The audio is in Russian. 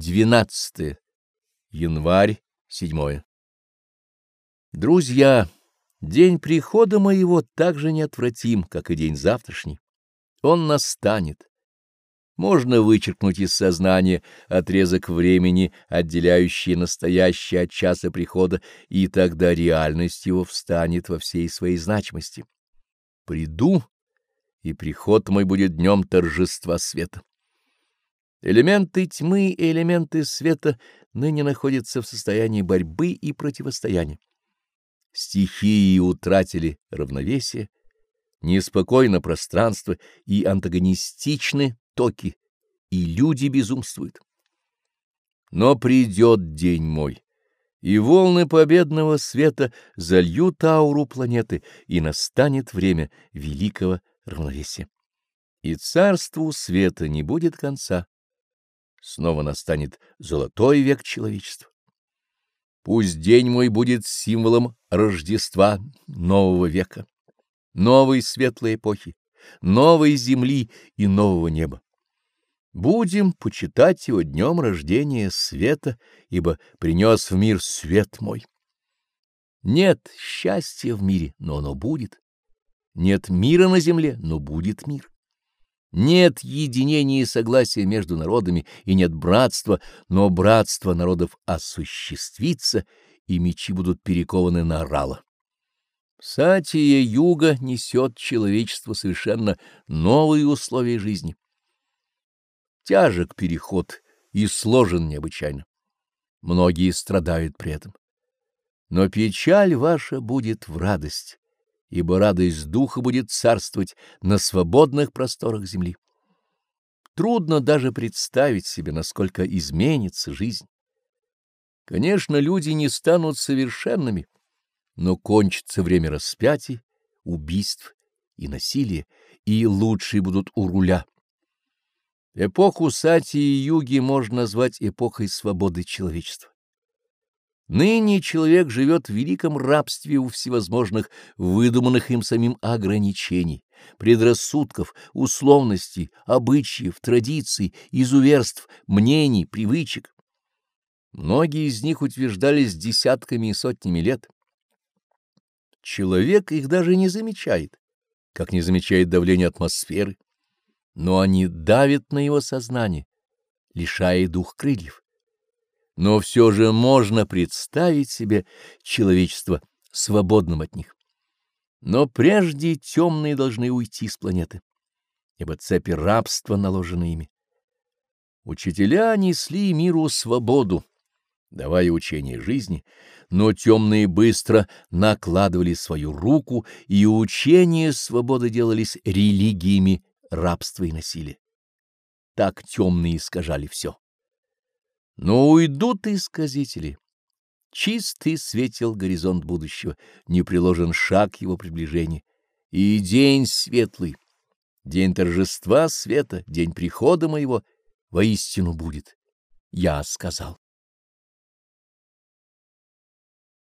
12 январь 7 Друзья, день прихода моего так же неотвратим, как и день завтрашний. Он настанет. Можно вычеркнуть из сознания отрезок времени, отделяющий настоящее от часа прихода, и тогда реальность его встанет во всей своей значимости. Приду, и приход мой будет днем торжества света. Элементы тьмы и элементы света ныне находятся в состоянии борьбы и противостояния. Стихии утратили равновесие, неспокойно пространство и антагонистичны токи, и люди безумствуют. Но придет день мой, и волны победного света зальют ауру планеты, и настанет время великого равновесия. И царству света не будет конца снова настанет золотой век человечества. Пусть день мой будет символом Рождества нового века, новой светлой эпохи, новой земли и нового неба. Будем почитать его днем рождения света, ибо принес в мир свет мой. Нет счастья в мире, но оно будет. Нет мира на земле, но будет мир. Нет единения и согласия между народами, и нет братства, но братство народов осуществится, и мечи будут перекованы на орала. Сатия юга несет человечеству совершенно новые условия жизни. Тяжек переход и сложен необычайно. Многие страдают при этом. Но печаль ваша будет в радость ибо радость духа будет царствовать на свободных просторах земли. Трудно даже представить себе, насколько изменится жизнь. Конечно, люди не станут совершенными, но кончится время распятий, убийств и насилия, и лучшие будут у руля. Эпоху Сати и Юги можно назвать эпохой свободы человечества. Ныне человек живет в великом рабстве у всевозможных выдуманных им самим ограничений, предрассудков, условностей, обычаев, традиций, изуверств, мнений, привычек. Многие из них утверждались десятками и сотнями лет. Человек их даже не замечает, как не замечает давление атмосферы, но они давят на его сознание, лишая дух крыльев но все же можно представить себе человечество свободным от них. Но прежде темные должны уйти с планеты, ибо цепи рабства наложены ими. Учителя несли миру свободу, давая учение жизни, но темные быстро накладывали свою руку, и учения свободы делались религиями рабства и насилия. Так темные искажали все. Но уйдут исказители. Чистый светил горизонт будущего, не приложен шаг его приближения. И день светлый, день торжества света, день прихода моего воистину будет. Я сказал.